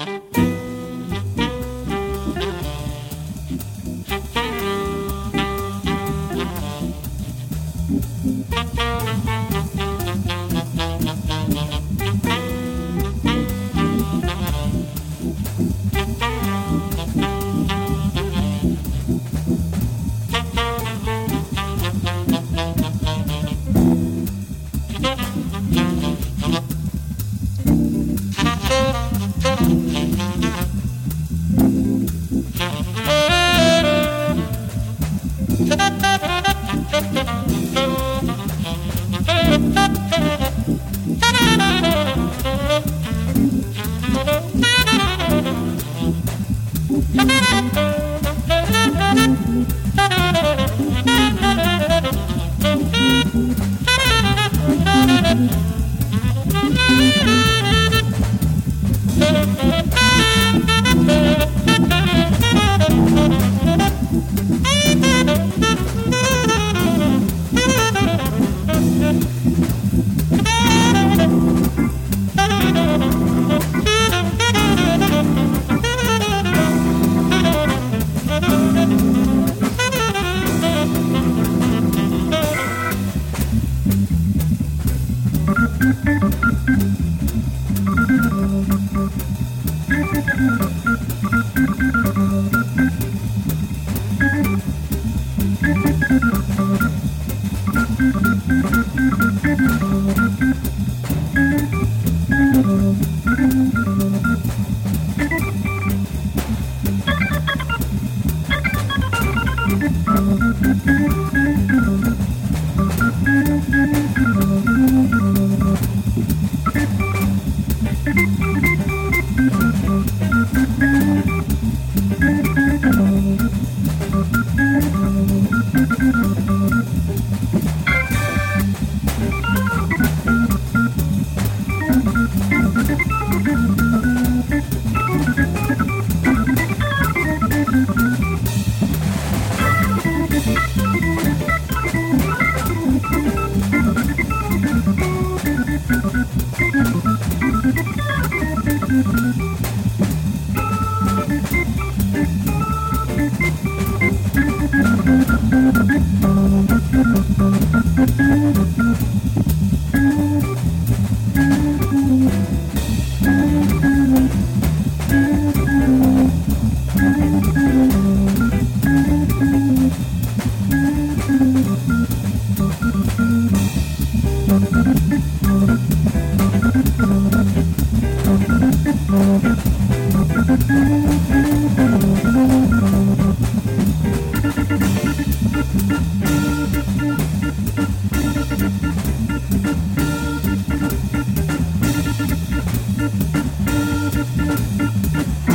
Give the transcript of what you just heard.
Música you.